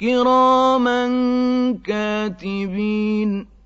كِرَامًا كَاتِبِينَ